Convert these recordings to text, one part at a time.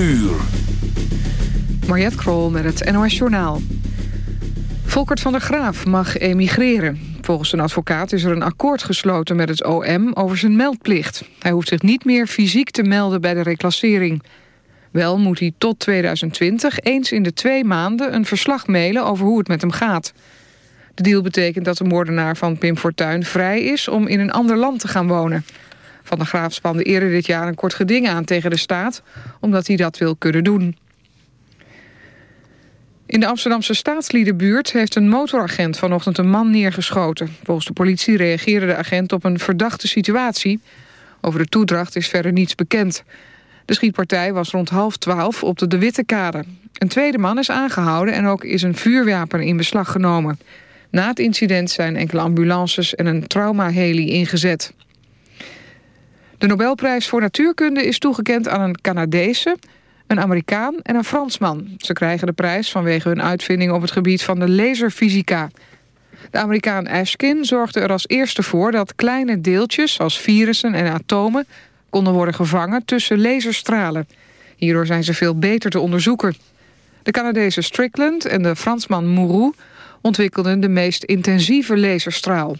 uur. Krol met het NOS Journaal. Volkert van der Graaf mag emigreren. Volgens een advocaat is er een akkoord gesloten met het OM over zijn meldplicht. Hij hoeft zich niet meer fysiek te melden bij de reclassering. Wel moet hij tot 2020 eens in de twee maanden een verslag mailen over hoe het met hem gaat. De deal betekent dat de moordenaar van Pim Fortuyn vrij is om in een ander land te gaan wonen. Van der Graaf spande eerder dit jaar een kort geding aan tegen de staat... omdat hij dat wil kunnen doen. In de Amsterdamse staatsliedenbuurt heeft een motoragent vanochtend een man neergeschoten. Volgens de politie reageerde de agent op een verdachte situatie. Over de toedracht is verder niets bekend. De schietpartij was rond half twaalf op de De Witte Kade. Een tweede man is aangehouden en ook is een vuurwapen in beslag genomen. Na het incident zijn enkele ambulances en een traumaheli ingezet. De Nobelprijs voor Natuurkunde is toegekend aan een Canadese, een Amerikaan en een Fransman. Ze krijgen de prijs vanwege hun uitvinding op het gebied van de laserfysica. De Amerikaan Ashkin zorgde er als eerste voor dat kleine deeltjes als virussen en atomen konden worden gevangen tussen laserstralen. Hierdoor zijn ze veel beter te onderzoeken. De Canadese Strickland en de Fransman Mourou ontwikkelden de meest intensieve laserstraal.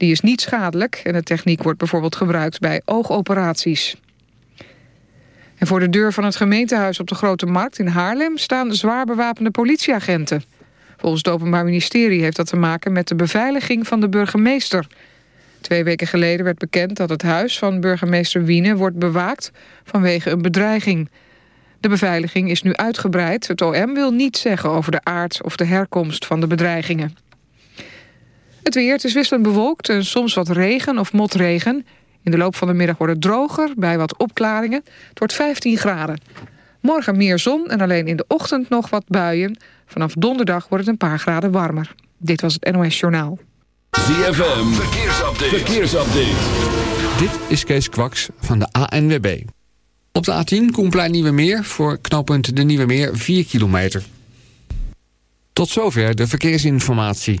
Die is niet schadelijk en de techniek wordt bijvoorbeeld gebruikt bij oogoperaties. En voor de deur van het gemeentehuis op de Grote Markt in Haarlem... staan zwaar bewapende politieagenten. Volgens het Openbaar Ministerie heeft dat te maken met de beveiliging van de burgemeester. Twee weken geleden werd bekend dat het huis van burgemeester Wiene wordt bewaakt vanwege een bedreiging. De beveiliging is nu uitgebreid. Het OM wil niets zeggen over de aard of de herkomst van de bedreigingen. Het weer, het is wisselend bewolkt en soms wat regen of motregen. In de loop van de middag wordt het droger, bij wat opklaringen. Het wordt 15 graden. Morgen meer zon en alleen in de ochtend nog wat buien. Vanaf donderdag wordt het een paar graden warmer. Dit was het NOS Journaal. ZFM, verkeersupdate. verkeersupdate. Dit is Kees Kwaks van de ANWB. Op de A10 Koenplein Nieuwe Meer voor knooppunt de Nieuwe Meer 4 kilometer. Tot zover de verkeersinformatie.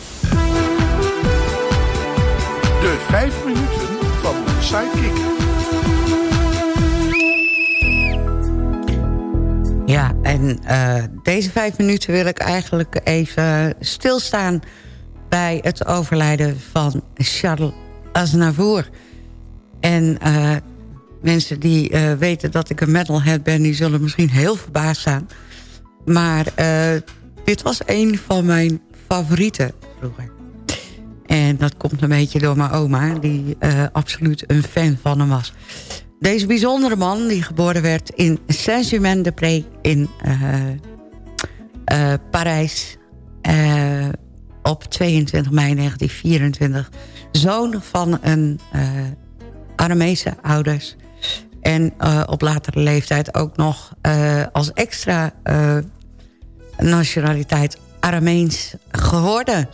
De vijf minuten van Sidekick. Ja, en eh, deze vijf minuten wil ik eigenlijk even stilstaan... bij het overlijden van Charles Aznavour. En eh, mensen die eh, weten dat ik een metalhead ben... die zullen misschien heel verbaasd zijn. Maar dit was een van mijn favorieten vroeger. En dat komt een beetje door mijn oma... die absoluut een fan van hem was. Deze bijzondere man, die geboren werd in Saint-Germain-de-Prés in uh, Parijs... Op 22 mei 1924. Zoon van een Armese ouders. En op latere leeftijd ook nog als extra nationaliteit Arameens geworden.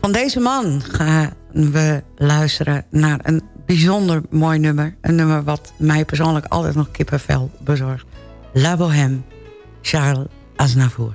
Van deze man gaan we luisteren naar een bijzonder mooi nummer. Een nummer wat mij persoonlijk altijd nog kippenvel bezorgt. La Bohème, Charles Aznavour.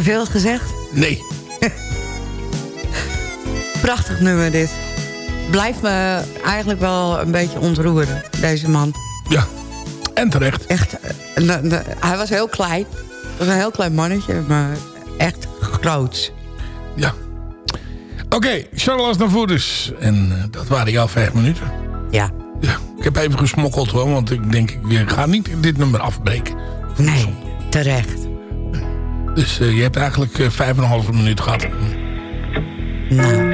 Te veel gezegd? Nee. Prachtig nummer dit. Blijft me eigenlijk wel een beetje ontroeren, deze man. Ja. En terecht. Echt, eh, hij was heel klein. was een heel klein mannetje, maar echt groot. Ja. Oké, Charles Aznavour dus. En eh, dat waren jouw vijf minuten. Ja. Ja. Ik heb even gesmokkeld hoor, want ik denk ik ga niet dit nummer afbreken. Nee, terecht. Dus eh, je hebt eigenlijk eh, vijf en een halve minuut gehad. Nou.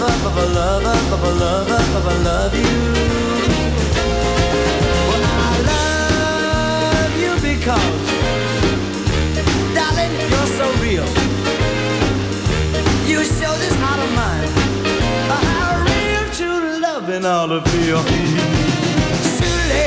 Love, love, love, love, love, love, love, you. Well, I love you because, darling, you're so real. You show this heart of mine how real true loving ought to feel. Surely,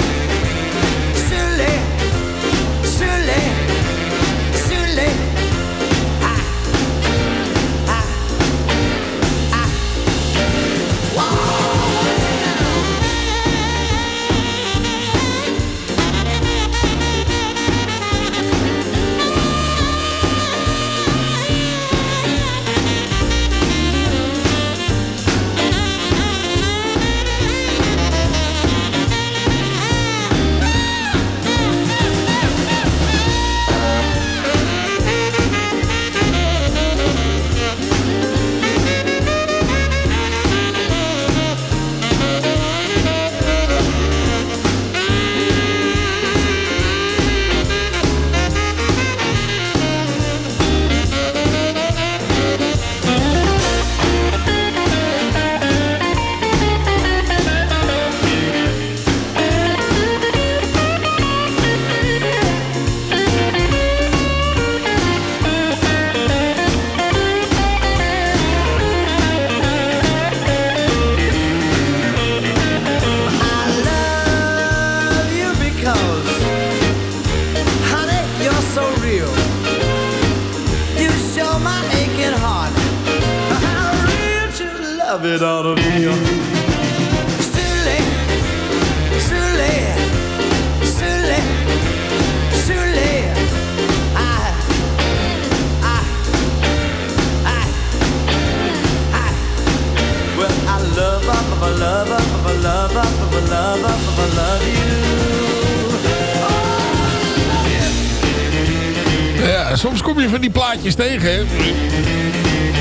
Ja, soms kom je van die plaatjes tegen, hè?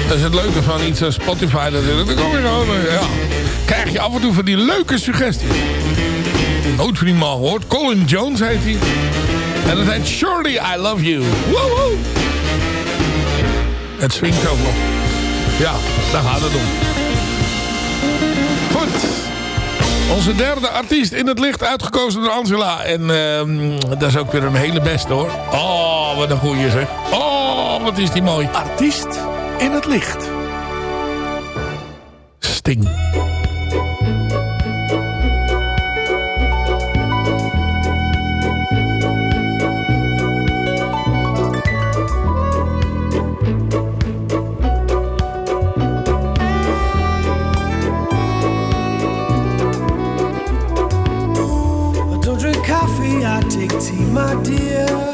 Dat is het leuke van iets als Spotify. Dan kom je ja, krijg je af en toe van die leuke suggesties. Nooit van die man gehoord. Colin Jones heet hij. En het heet Surely I Love You. Woehoe. Het swingt ook nog. Ja, daar gaat het om. Goed. Onze derde artiest in het licht uitgekozen door Angela. En ehm, dat is ook weer een hele beste hoor. Oh, wat een goeie zeg. Oh, wat is die mooi. Artiest in het licht. Sting. I don't drink coffee, I take tea, my dear.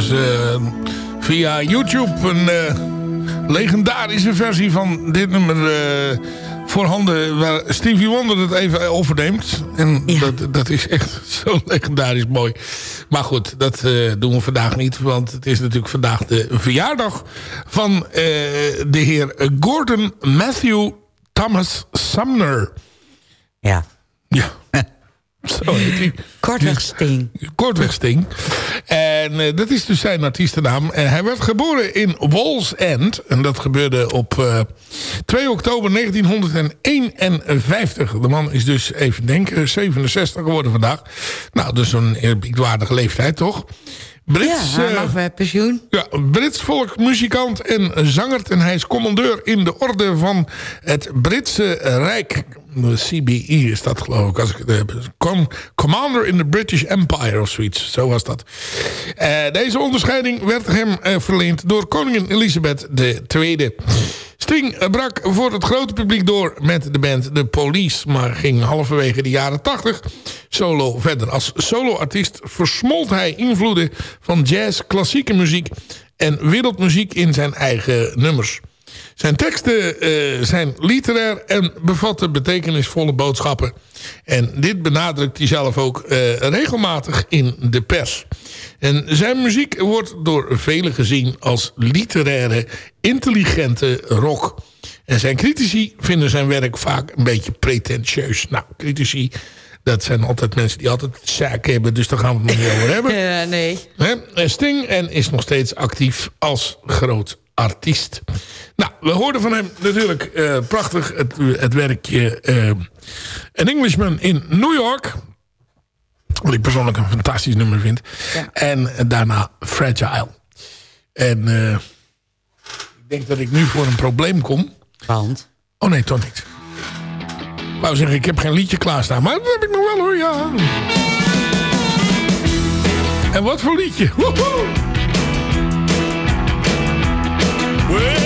Trouwens eh, via YouTube een eh, legendarische versie van dit nummer eh, voorhanden... waar Stevie Wonder het even overneemt. En dat, dat is echt zo legendarisch mooi. Maar goed, dat doen we vandaag niet. Want het is natuurlijk vandaag de verjaardag van de heer Gordon Matthew Thomas Sumner. Ja. Ja. Zo heet hij. Kortweg Sting. Kortweg Sting. En eh, dat is dus zijn artiestennaam. En hij werd geboren in Walls End. En dat gebeurde op eh, 2 oktober 1951. De man is dus, even denken, 67 geworden vandaag. Nou, dus een eerbiedwaardige leeftijd, toch? Brits, ja, eh, bij pensioen. ja, Brits volkmuzikant en zanger. En hij is commandeur in de orde van het Britse Rijk. CBE is dat geloof ik. Als Commander in the British Empire of zoiets. Zo was dat. Eh, deze onderscheiding werd hem eh, verleend door koningin Elizabeth II. Sting brak voor het grote publiek door met de band The Police. Maar ging halverwege de jaren 80 solo verder. Als soloartiest versmolt hij invloeden van jazz, klassieke muziek en wereldmuziek in zijn eigen nummers. Zijn teksten eh, zijn literair en bevatten betekenisvolle boodschappen. En dit benadrukt hij zelf ook eh, regelmatig in de pers. En zijn muziek wordt door velen gezien als literaire, intelligente rock. En zijn critici vinden zijn werk vaak een beetje pretentieus. Nou, critici, dat zijn altijd mensen die altijd zaak hebben. Dus daar gaan we het nog niet over hebben. Ja, nee. Hè? Sting en is nog steeds actief als groot artiest. Nou, we hoorden van hem natuurlijk eh, prachtig het, het werkje eh An Englishman in New York. Wat ik persoonlijk een fantastisch nummer vind. En daarna Fragile. En eh, ik denk dat ik nu voor een probleem kom. Want? Oh nee, toch niet. Ik wou zeggen, ik heb geen liedje klaarstaan. Maar dat heb ik nog wel hoor, ja. En wat voor liedje? Woehoe! Well,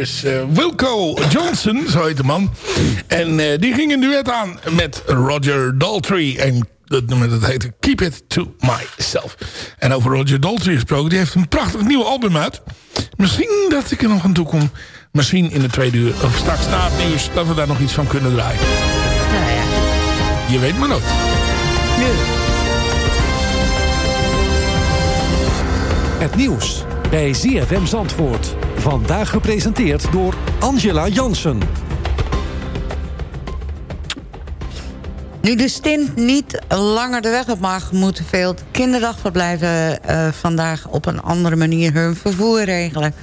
dus eh, Wilco Johnson, zo heet de man. En eh, die ging een duet aan met Roger Daltrey. En dat nummer dat heette Keep It To Myself. En over Roger Daltrey gesproken, die heeft een prachtig nieuw album uit. Misschien dat ik er nog aan toe kom. Misschien in de tweede uur, of straks na het nieuws, dat we daar nog iets van kunnen draaien. Nou ja. Je weet maar nooit. Het nieuws bij ZFM Zandvoort. Vandaag gepresenteerd door Angela Jansen. Nu de stint niet langer de weg op mag... moeten veel kinderdagverblijven uh, vandaag op een andere manier hun vervoer regelen.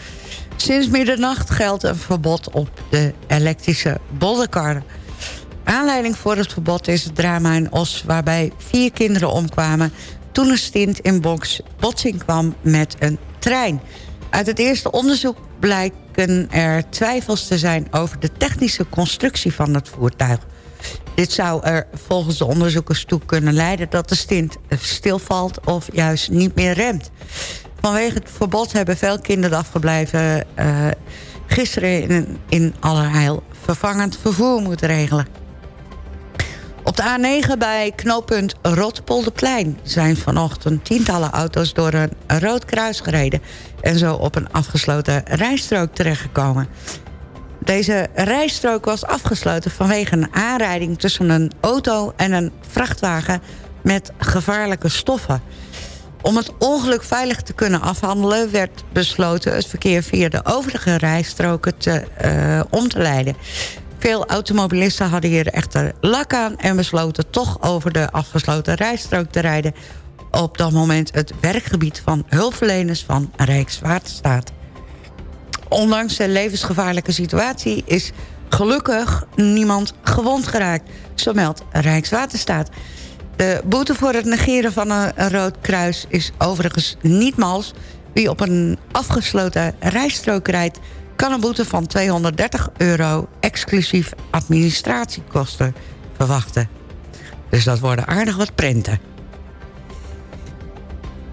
Sinds middernacht geldt een verbod op de elektrische bolderkar. Aanleiding voor het verbod is het drama in Os... waarbij vier kinderen omkwamen toen een stint in box botsing kwam met een trein. Uit het eerste onderzoek blijken er twijfels te zijn... over de technische constructie van het voertuig. Dit zou er volgens de onderzoekers toe kunnen leiden... dat de stint stilvalt of juist niet meer remt. Vanwege het verbod hebben veel kinderdagverblijven... Uh, gisteren in, in allerheil vervangend vervoer moeten regelen. Op de A9 bij knooppunt Rotpolderplein zijn vanochtend tientallen auto's door een rood kruis gereden... en zo op een afgesloten rijstrook terechtgekomen. Deze rijstrook was afgesloten vanwege een aanrijding tussen een auto en een vrachtwagen met gevaarlijke stoffen. Om het ongeluk veilig te kunnen afhandelen... werd besloten het verkeer via de overige rijstroken te, uh, om te leiden. Veel automobilisten hadden hier echter lak aan... en besloten toch over de afgesloten rijstrook te rijden... op dat moment het werkgebied van hulpverleners van Rijkswaterstaat. Ondanks de levensgevaarlijke situatie is gelukkig niemand gewond geraakt. Zo meldt Rijkswaterstaat. De boete voor het negeren van een rood kruis is overigens niet mals. Wie op een afgesloten rijstrook rijdt kan een boete van 230 euro exclusief administratiekosten verwachten. Dus dat worden aardig wat prenten.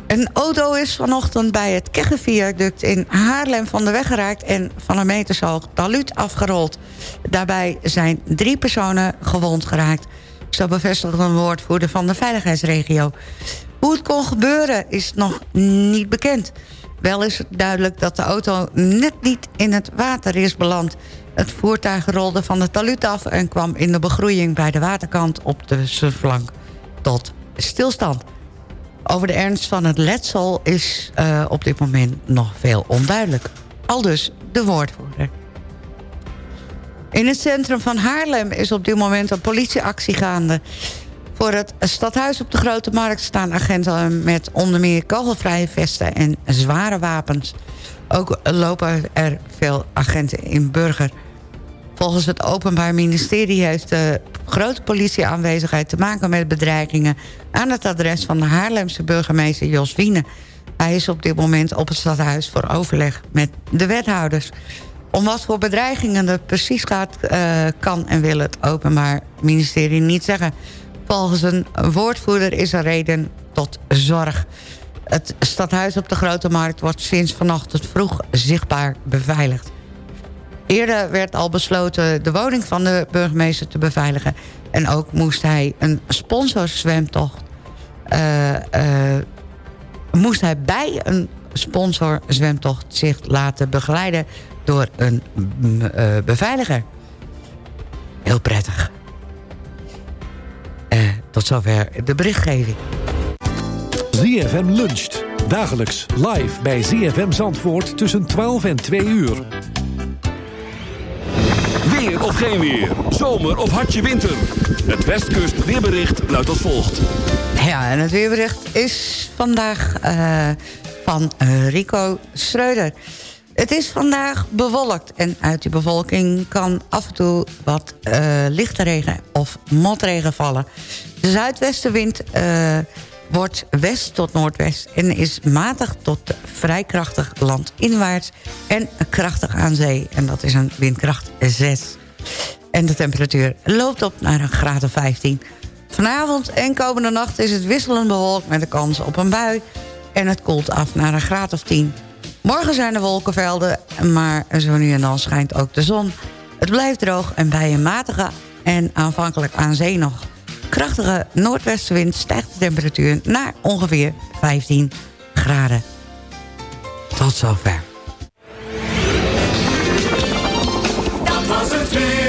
Een auto is vanochtend bij het Keggenviaduct in Haarlem van de weg geraakt... en van een metershoog taluut afgerold. Daarbij zijn drie personen gewond geraakt. Zo bevestigt een woordvoerder van de veiligheidsregio. Hoe het kon gebeuren is nog niet bekend. Wel is het duidelijk dat de auto net niet in het water is beland. Het voertuig rolde van de taluut af en kwam in de begroeiing bij de waterkant op de surflank tot stilstand. Over de ernst van het letsel is uh, op dit moment nog veel onduidelijk. Al dus de woordvoerder. In het centrum van Haarlem is op dit moment een politieactie gaande. Voor het stadhuis op de Grote Markt staan agenten met onder meer kogelvrije vesten en zware wapens. Ook lopen er veel agenten in burger. Volgens het Openbaar Ministerie heeft de grote politieaanwezigheid te maken met bedreigingen aan het adres van de Haarlemse burgemeester Jos Wiene. Hij is op dit moment op het stadhuis voor overleg met de wethouders. Om wat voor bedreigingen het precies gaat, uh, kan en wil het Openbaar Ministerie niet zeggen. Volgens een woordvoerder is er reden tot zorg. Het stadhuis op de Grote Markt wordt sinds vanochtend vroeg zichtbaar beveiligd. Eerder werd al besloten de woning van de burgemeester te beveiligen. En ook moest hij een sponsorzwemtocht... Uh, uh, moest hij bij een sponsorzwemtocht zich laten begeleiden... door een uh, beveiliger. Heel prettig. Tot zover de berichtgeving. ZFM luncht. Dagelijks live bij ZFM Zandvoort tussen 12 en 2 uur. Weer of geen weer. Zomer of hartje winter. Het Westkust weerbericht luidt als volgt. Ja, en het weerbericht is vandaag uh, van Rico Schreuder. Het is vandaag bewolkt en uit die bevolking kan af en toe wat uh, lichte regen of motregen vallen. De zuidwestenwind uh, wordt west tot noordwest en is matig tot vrij krachtig landinwaarts en krachtig aan zee. En dat is een windkracht 6. En de temperatuur loopt op naar een graad of 15. Vanavond en komende nacht is het wisselend bewolkt met de kans op een bui. En het koelt af naar een graad of 10. Morgen zijn er wolkenvelden, maar zo nu en dan schijnt ook de zon. Het blijft droog en bij een matige en aanvankelijk aan zee nog krachtige noordwestenwind... stijgt de temperatuur naar ongeveer 15 graden. Tot zover. Dat was het.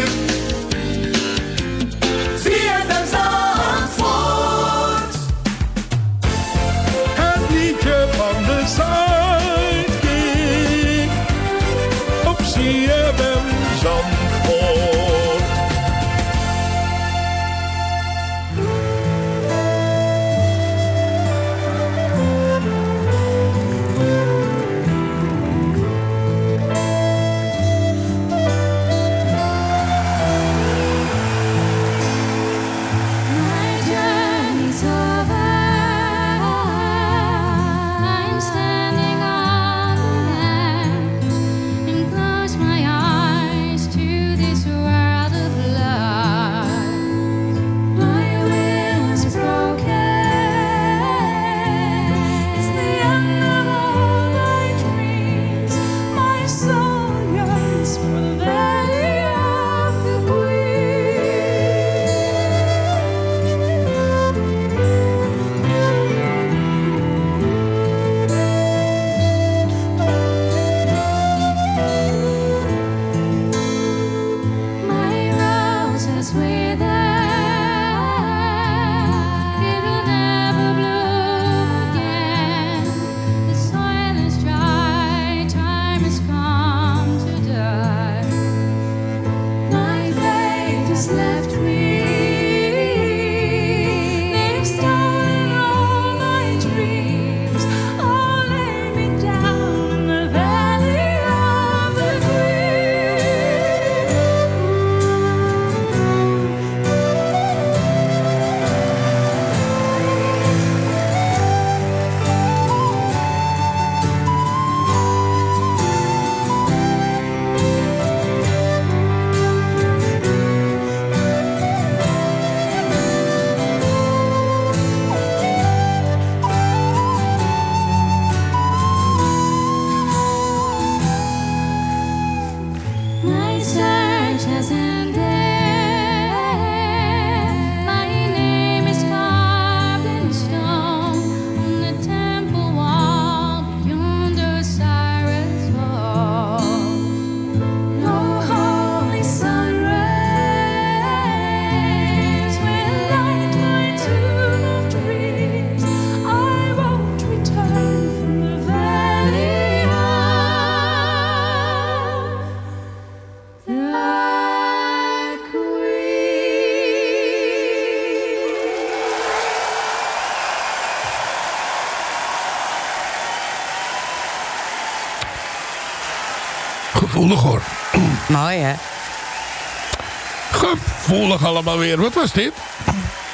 Gevoelig allemaal weer. Wat was dit?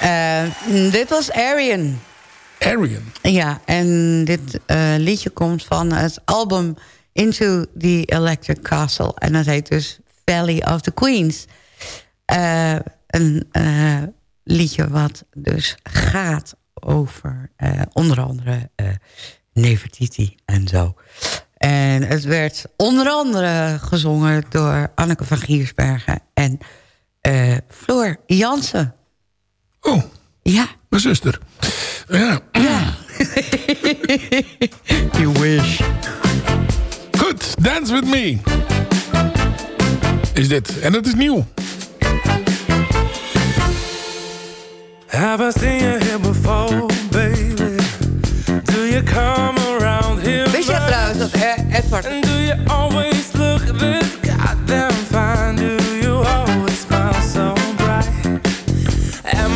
Eh, dit was Arian. Arian. Ja, en dit eh, liedje komt van het album Into the Electric Castle. En dat heet dus Valley of the Queens. Eh, een liedje wat dus gaat over onder andere Nefertiti en zo. En het werd onder andere gezongen door Anneke van Giersbergen en eh, Floor Jansen. Oh. Ja. Mijn zuster. Ja. You wish. Goed, Dance With Me. Is dit. En het is nieuw. Have I seen you here before, baby? Do you come around here? Wist je trouwens dat Edward... And do you always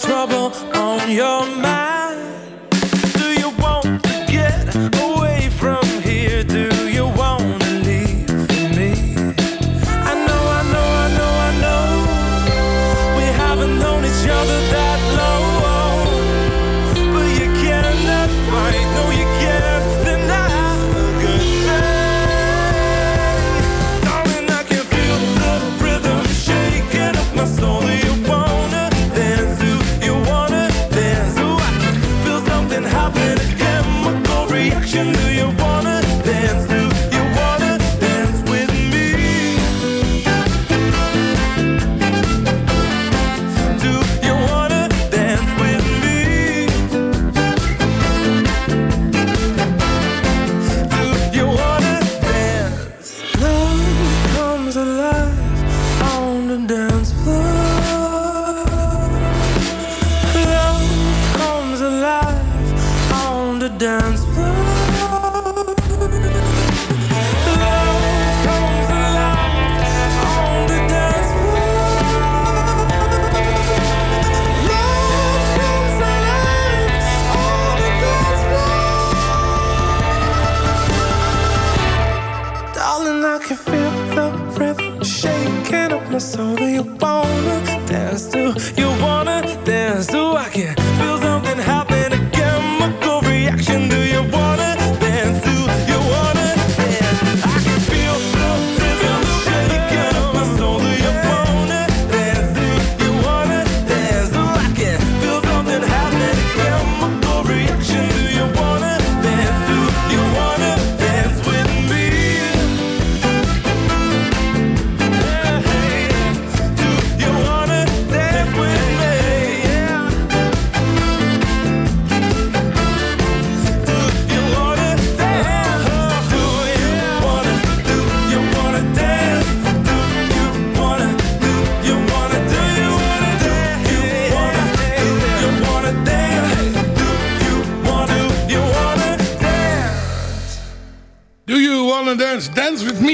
trouble on your mind?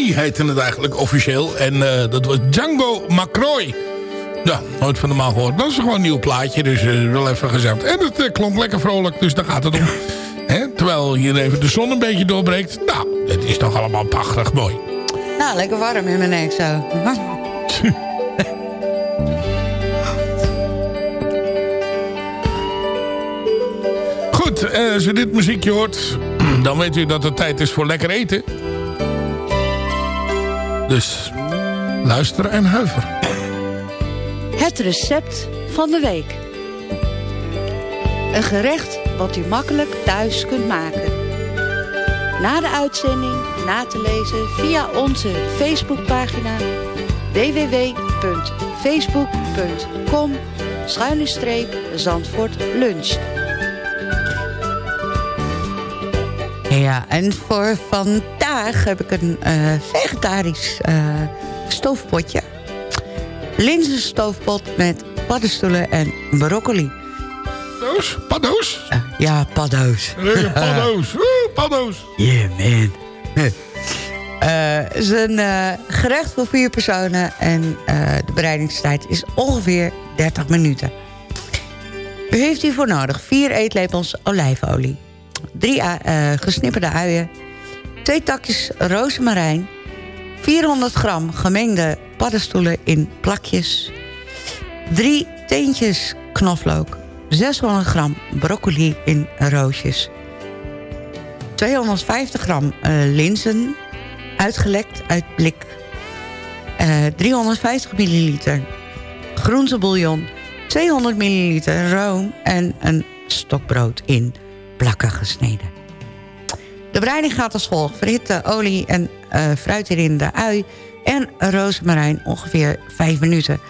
Me heette het eigenlijk officieel. En eh, dat was Django McCroy. Ja, nooit van de maal gehoord. Dat is gewoon een nieuw plaatje, dus eh, wel even gezegd. En het eh, klonk lekker vrolijk, dus daar gaat het om. Hè? Terwijl hier even de zon een beetje doorbreekt. Nou, het is toch allemaal prachtig mooi. Nou, lekker warm in mijn nek zo. Goed, eh, als u dit muziekje hoort, dan weet u dat het tijd is voor lekker eten. Dus luister en huiver. Het recept van de week. Een gerecht wat u makkelijk thuis kunt maken. Na de uitzending na te lezen via onze Facebookpagina www.facebook.com schuine Zandvoort Lunch. Ja, en voor vandaag heb ik een eh, vegetarisch eh, stoofpotje. Linzenstoofpot met paddenstoelen en broccoli. Paddo's? Paddo's? ja, paddo's. Lekker paddo's. Woe, paddo's. Yeah, man. Eh, Het is een eh, gerecht voor vier personen en eh, de bereidingstijd is ongeveer 30 minuten. U heeft hiervoor nodig 4 eetlepels olijfolie, 3 gesnipperde uien, 2 takjes rozemarijn, 400 gram gemengde paddenstoelen in plakjes, 3 teentjes knoflook, 600 gram broccoli in roosjes, 250 gram eh, linzen, uitgelekt uit blik. Eh, 350 milliliter groentebouillon, 200 milliliter room en een stokbrood in plakken gesneden. De bereiding gaat als volgt. Verhit olie en eh, fruit erin de ui en rozemarijn ongeveer 5 minuten.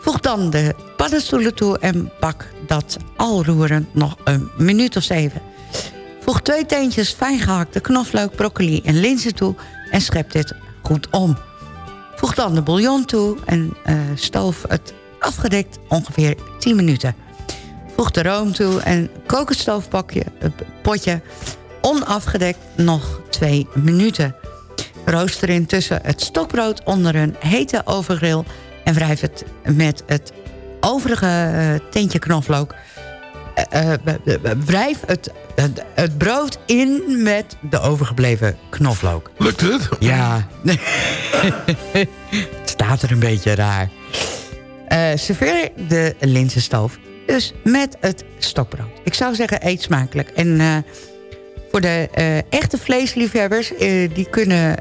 Voeg dan de paddenstoelen toe en bak dat al roerend nog een minuut of 7. Voeg twee teentjes fijn gehakte knoflook, broccoli en linzen toe en schep dit goed om. Voeg dan de bouillon toe en eh, stoof het afgedekt ongeveer 10 minuten. Voeg de room toe en kook het stoofpotje potje onafgedekt nog 2 minuten. Rooster intussen het stokbrood onder een hete overgril... en wrijf het met het overige eh, tintje knoflook... eh, eh, wrijf het, het, het brood in met de overgebleven knoflook. Lukt het? Ja. het staat er een beetje raar. Eh, serveer de linzenstoof dus met het stokbrood. Ik zou zeggen, eet smakelijk. En eh, voor de eh, echte vleesliefhebbers... eh, die kunnen,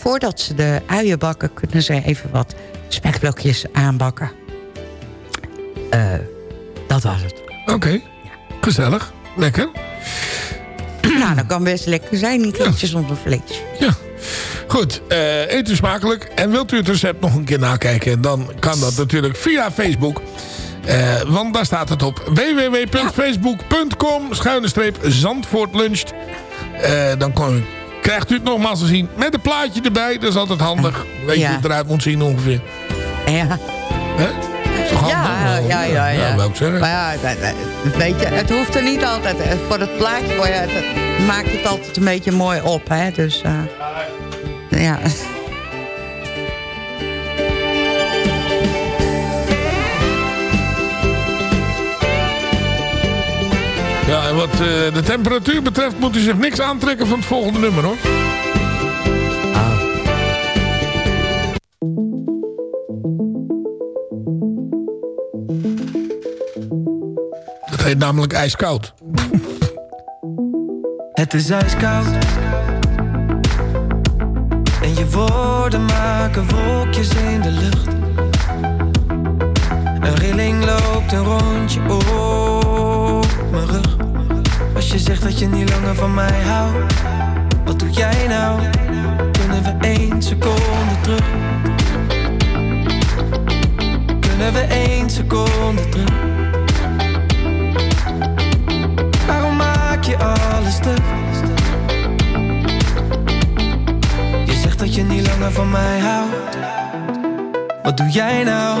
voordat ze de uien bakken... kunnen ze even wat spekblokjes aanbakken. Dat was het. Oké, gezellig. Lekker. nou, dat kan best lekker zijn, een keertje zonder vlees. Goed, eh, eet u smakelijk. En wilt u het recept nog een keer nakijken... dan kan dat natuurlijk via Facebook. Eh, want daar staat het op. www.facebook.com schuine streep Zandvoort luncht. Eh, dan krijgt u het nogmaals te zien. Met een plaatje erbij. Dat is altijd handig. Weet je Ja. hoe het eruit moet zien ongeveer. Ja. Hè? Toch Ja, handig? ja, ja, ja. Ja, ik zeggen. Maar ja, weet je, het hoeft er niet altijd. Voor het plaatje voor je, het maakt het altijd een beetje mooi op. Hè? Dus eh, ja. Ja, en wat eh, de temperatuur betreft moet u zich niks aantrekken van het volgende nummer hoor. Dat heet namelijk ijskoud. Het is ijskoud. En je woorden maken wolkjes in de lucht. Een rilling loopt een rondje op mijn rug. Als je zegt dat je niet langer van mij houdt, wat doe jij nou? Kunnen we één seconde terug? Kunnen we één seconde terug? Waarom maak je alles stuk? Je zegt dat je niet langer van mij houdt. Wat doe jij nou?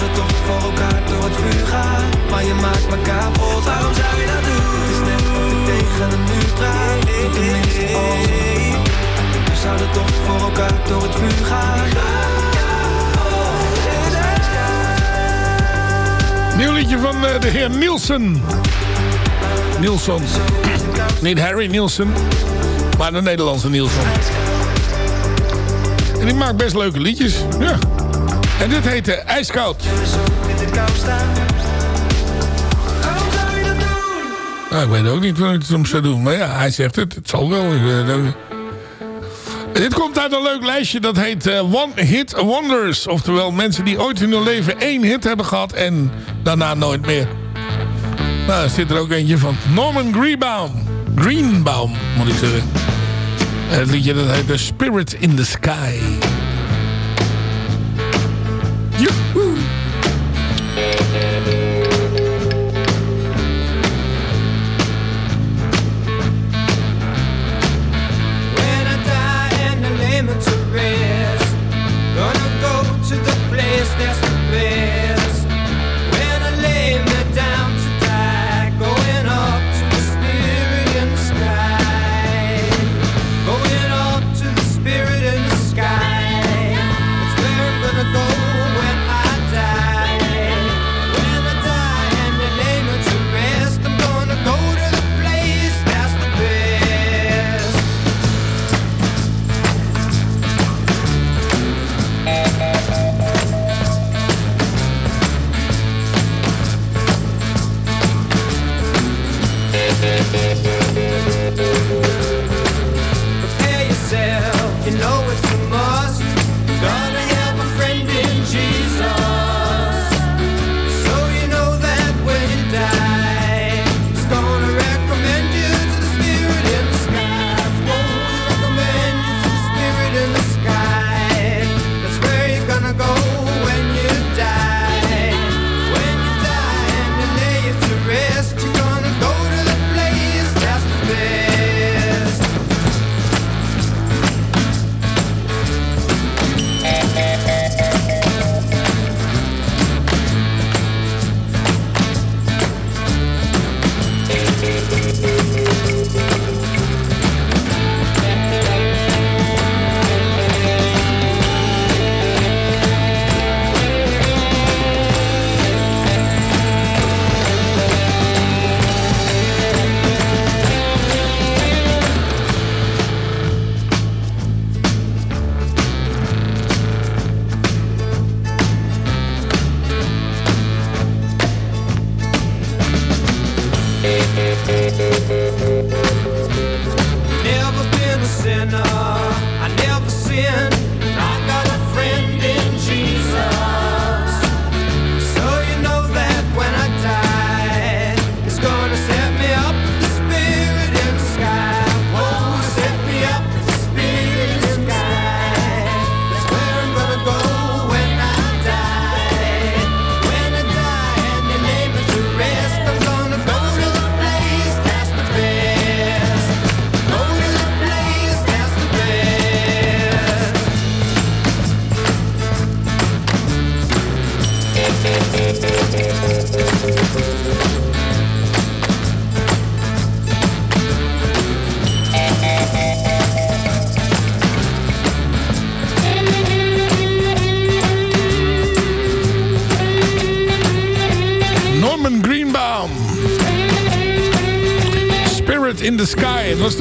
Zouden toch voor elkaar door het vuur gaan. Maar je maakt me kapot. Waarom zou je dat doen? Ik tegen een muur praat. Doe. We zouden toch voor elkaar door het vuur gaan. Nieuw liedje van eh, de heer Nielsen. Nielsen. Niet Harry Nielsen, maar de Nederlandse Nielsen. En die maakt best leuke liedjes. Ja. En dit heette IJskoud. Nou, ik weet ook niet wat ik het om zou doen. Maar ja, hij zegt het. Het zal wel. Dit komt uit een leuk lijstje dat heet eh, One Hit Wonders. Oftewel mensen die ooit in hun leven één hit hebben gehad en daarna nooit meer. Nou, er zit er ook eentje van Norman Greenbaum. Greenbaum, moet ik zeggen. Het liedje dat heet The Spirit in the Sky. you.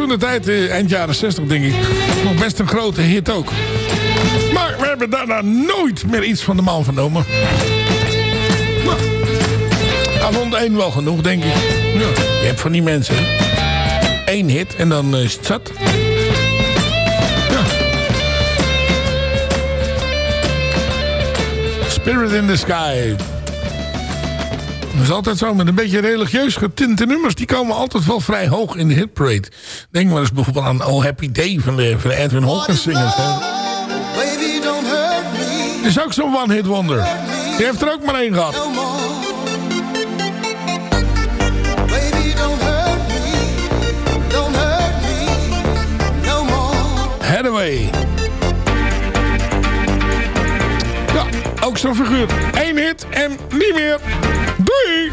De tijd, eh, eind jaren 60 denk ik, nog best een grote hit ook. Maar we hebben daarna nooit meer iets van de man vernomen. Nou, hij vond één wel genoeg, denk ik. Ja, je hebt van die mensen. Eén hit en dan eh, is het zat. Spirit in the Sky. Dat is altijd zo, met een beetje religieus getinte nummers... die komen altijd wel vrij hoog in de hitparade. Denk maar eens bijvoorbeeld aan Oh Happy Day van de, van de Edwin Hawkins zingers. hè. Baby, don't hurt me. Is ook zo'n one-hit wonder. Die heeft er ook maar één gehad. No more. Baby, don't hurt me. Don't hurt me. No more. Hathaway. Ja, ook zo'n figuur. Eén hit en niet meer. Doei!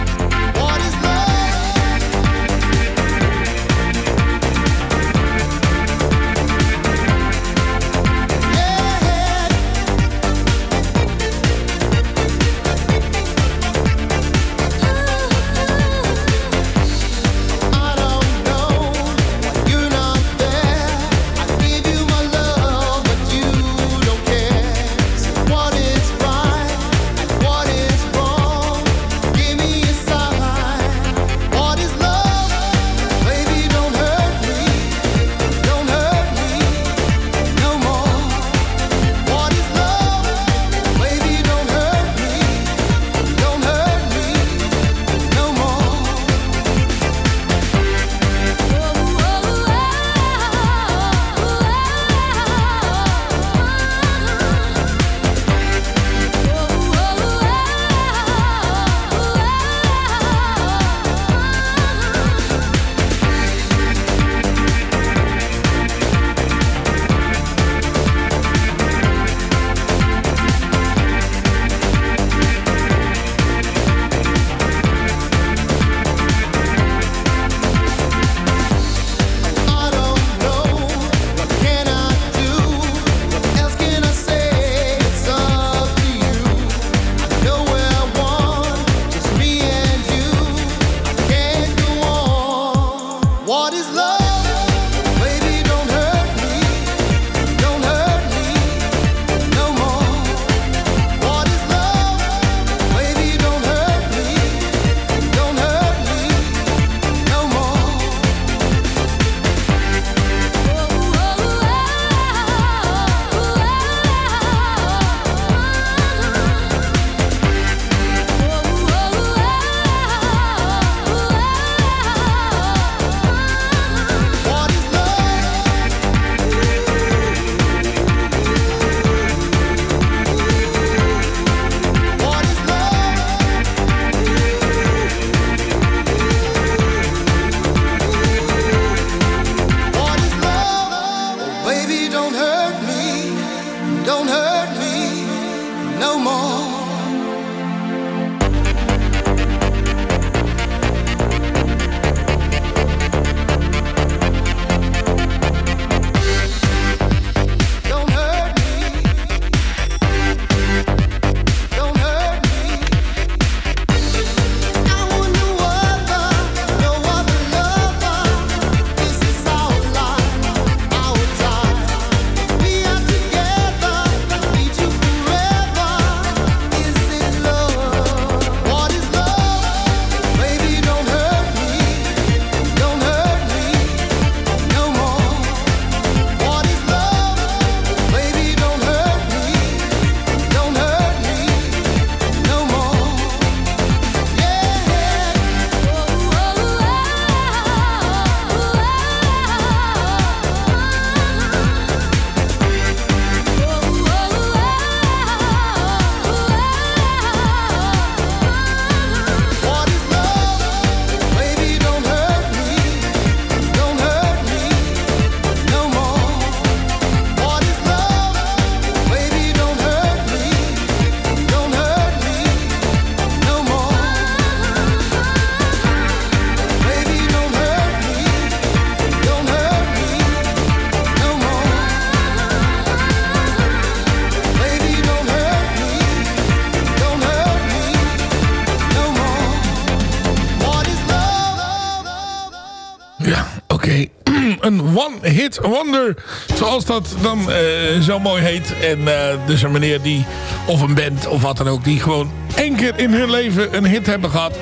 Oké, een one-hit wonder. Zoals dat dan eh, zo mooi heet. En eh, dus een meneer die, of een band of wat dan ook... die gewoon één keer in hun leven een hit hebben gehad.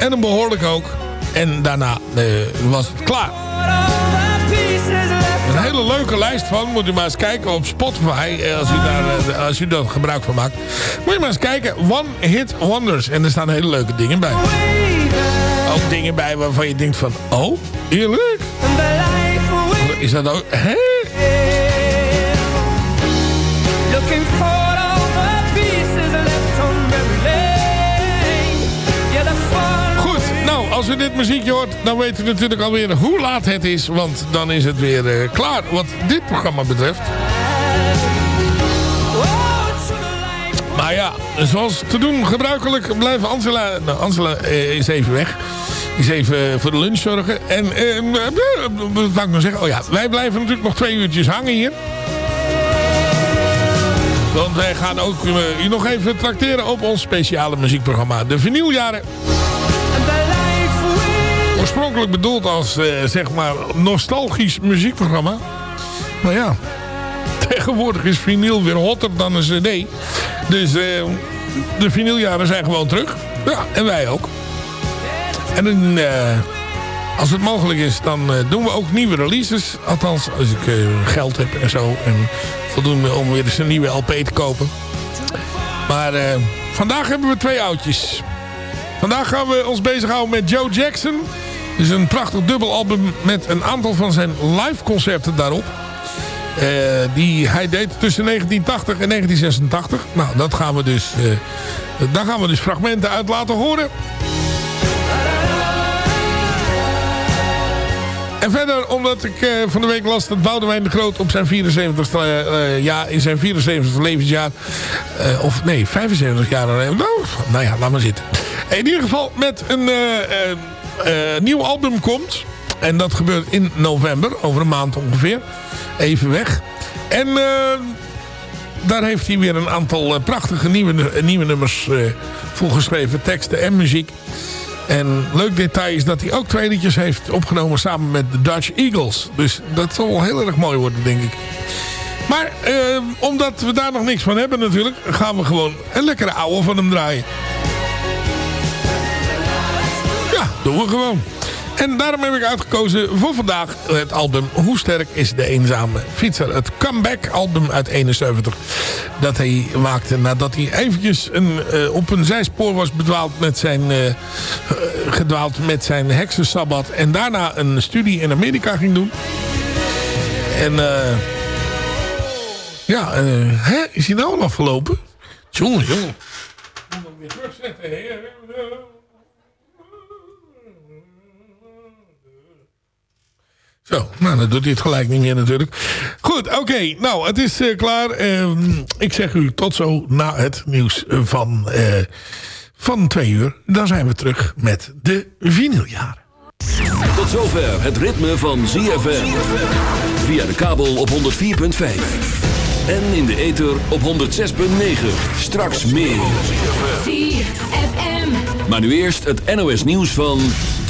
En een behoorlijk ook. En daarna eh, was het klaar. Een hele leuke lijst van. Moet u maar eens kijken op Spotify. eh, Als u daar eh, als u daar gebruik van maakt. Moet je maar eens kijken. One Hit Wonders. En er staan hele leuke dingen bij. Ook dingen bij waarvan je denkt van... Oh, eerlijk? Is dat ook... Hè? Als u dit muziekje hoort... dan weet u natuurlijk alweer hoe laat het is. Want dan is het weer eh, klaar wat dit programma betreft. Maar ja, zoals te doen gebruikelijk blijven Angela... Nou, Angela eh, is even weg. Is even voor de lunch zorgen. En eh, eh, wat ik nou zeggen? Oh ja, wij blijven natuurlijk nog twee uurtjes hangen hier. Want wij gaan ook eh, u nog even trakteren op ons speciale muziekprogramma. De vinyljaren. Oorspronkelijk bedoeld als, eh, zeg maar, nostalgisch muziekprogramma. Maar ja, tegenwoordig is vinyl weer hotter dan een cd. Dus eh, de vinyljaren zijn gewoon terug. Ja, en wij ook. En eh, als het mogelijk is, dan doen we ook nieuwe releases. Althans, als ik geld heb en zo. En voldoende om weer eens een nieuwe LP te kopen. Maar vandaag hebben we twee oudjes. Vandaag gaan we ons bezighouden met Joe Jackson. Het is een prachtig dubbelalbum met een aantal van zijn live concerten daarop. Eh, die hij deed tussen 1980 en 1986. Nou, dat gaan we dus, eh, daar gaan we dus fragmenten uit laten horen. En verder, omdat ik eh, van de week las dat Boudewijn de Groot op zijn 74 eh, eh, jaar, in zijn 74 levensjaar, of nee, 75 jaar, nou, nou ja, laat maar zitten. In ieder geval met een nieuw album komt. En dat gebeurt in november, over een maand ongeveer. Even weg. En eh, daar heeft hij weer een aantal eh, prachtige nieuwe, eh, nieuwe nummers eh voor geschreven. Teksten en muziek. En leuk detail is dat hij ook twee liedjes heeft opgenomen samen met de Dutch Eagles. Dus dat zal wel heel erg mooi worden, denk ik. Maar eh, omdat we daar nog niks van hebben natuurlijk... gaan we gewoon een lekkere ouwe van hem draaien. Doen we gewoon. En daarom heb ik uitgekozen voor vandaag het album Hoe Sterk is de Eenzame Fietser. Het comeback album uit 71. Dat hij maakte nadat hij eventjes een, eh, op een zijspoor was bedwaald met zijn, eh, eh, gedwaald met zijn heksensabbat. En daarna een studie in Amerika ging doen. En eh, ja, hè, is hij nou al afgelopen? Jongen, jongen. Moet hem weer terugzetten? Zo, nou dan doet hij het gelijk niet meer natuurlijk. Goed, oké. nou, het is eh, klaar. Ehm, ik zeg u tot zo na het nieuws van, eh, van twee uur. Dan zijn we terug met de vinyljaren. Tot zover het ritme van ZFM. Via de kabel op 104.5. En in de ether op 106.9. Straks meer. Maar nu eerst het NOS nieuws van...